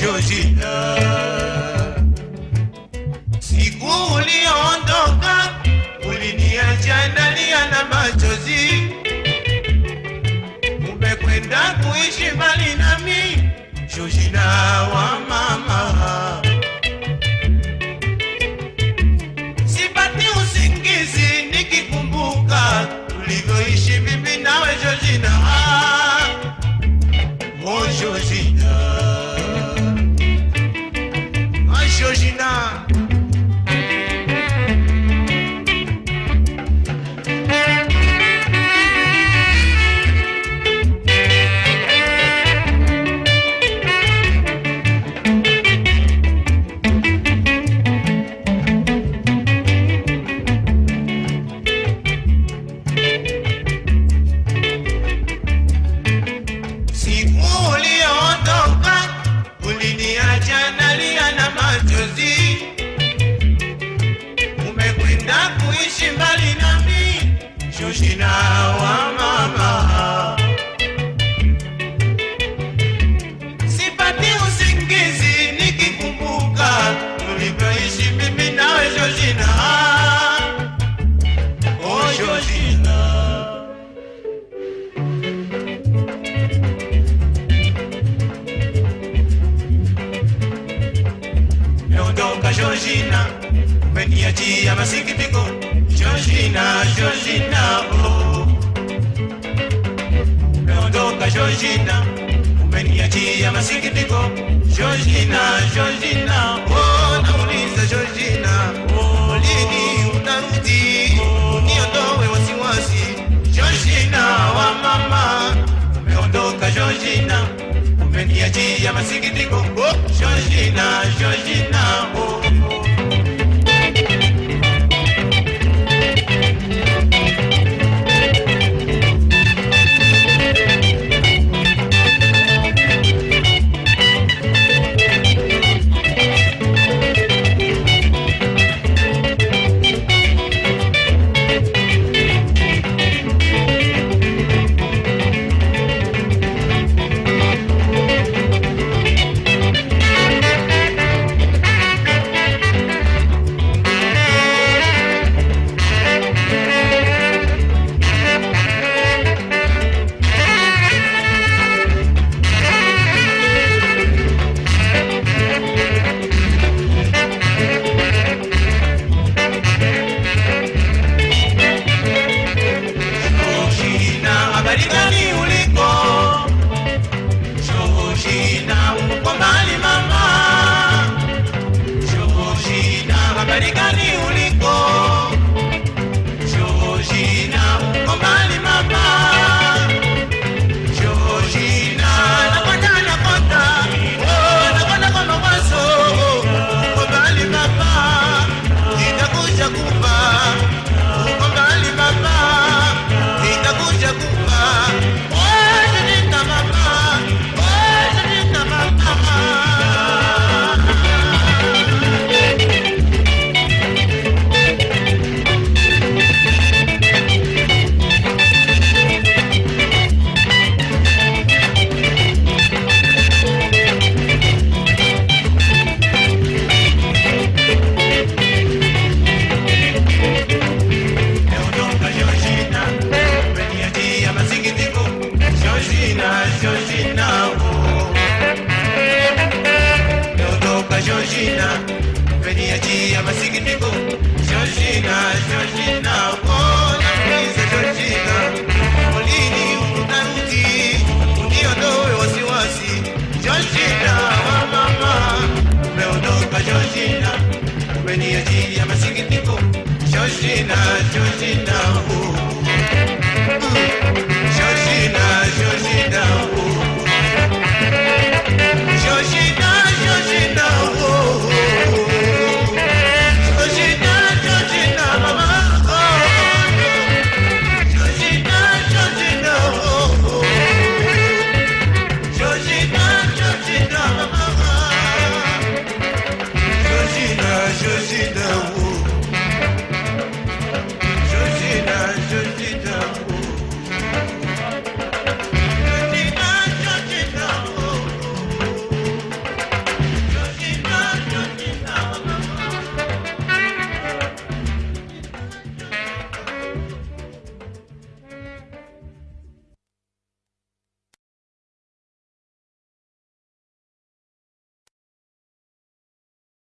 Georgina, siku uliondoka uliniacha nalia na machozi, umekwenda kuishi mbali nami, Georgina Georgina, umeniachia masikitiko Georgina, Georgina, oh. Meondoka Georgina, umeniachia masikitiko Georgina, Georgina, oh. Marekani uliko, shuhushi na uko mbali mama, shuhushi na Marekani uliko? Georgina, Georgina, oh. Meondoka Georgina, umeniachia masikitiko Georgina, Georgina, oh. Nauliza Georgina, lini utarudi uniondoe wasiwasi Georgina, wa mama. Umeondoka Georgina, umeniachia masikitiko Georgina, Georgina, oh. Georgina, 熟悉的舞。